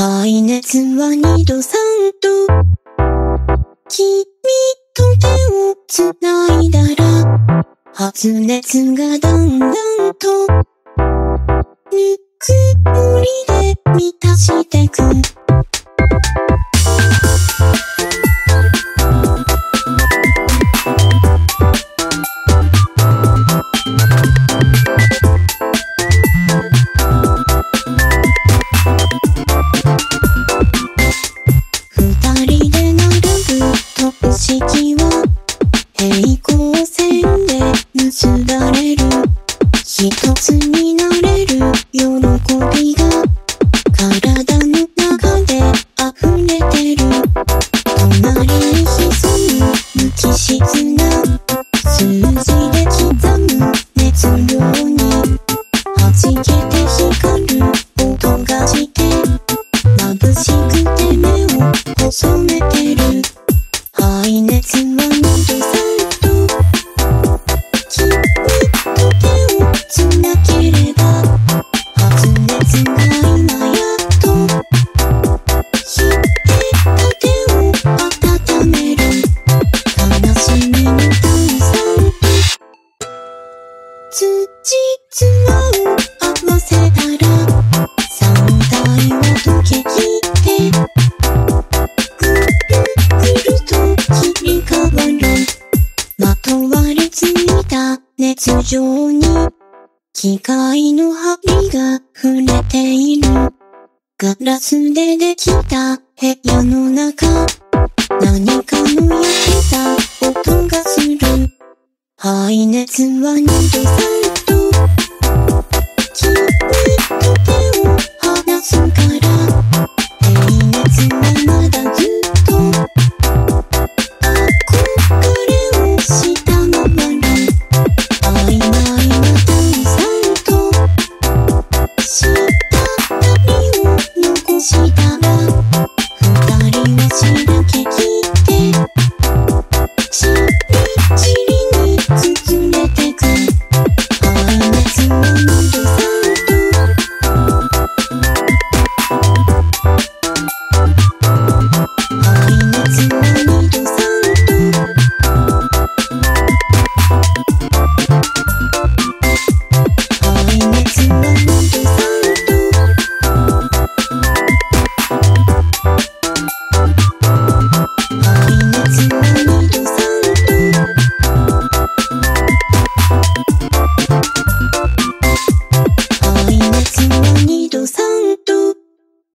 排熱は二度三度。君と手を繋いだら、発熱がだんだんと、ぬくもりで満たしてく。一つになれる喜びが体の中で溢れてる。隣に潜む無機質な数字で刻む熱量に弾けて光る音がして眩しくて目を細めてる排熱はつじつまを合わせたら三体は溶けきってぐるぐると切り替わるまとわりついた熱情に機械の針が触れているガラスでできた部屋の中何かの焼けた音がする排熱は2度3度。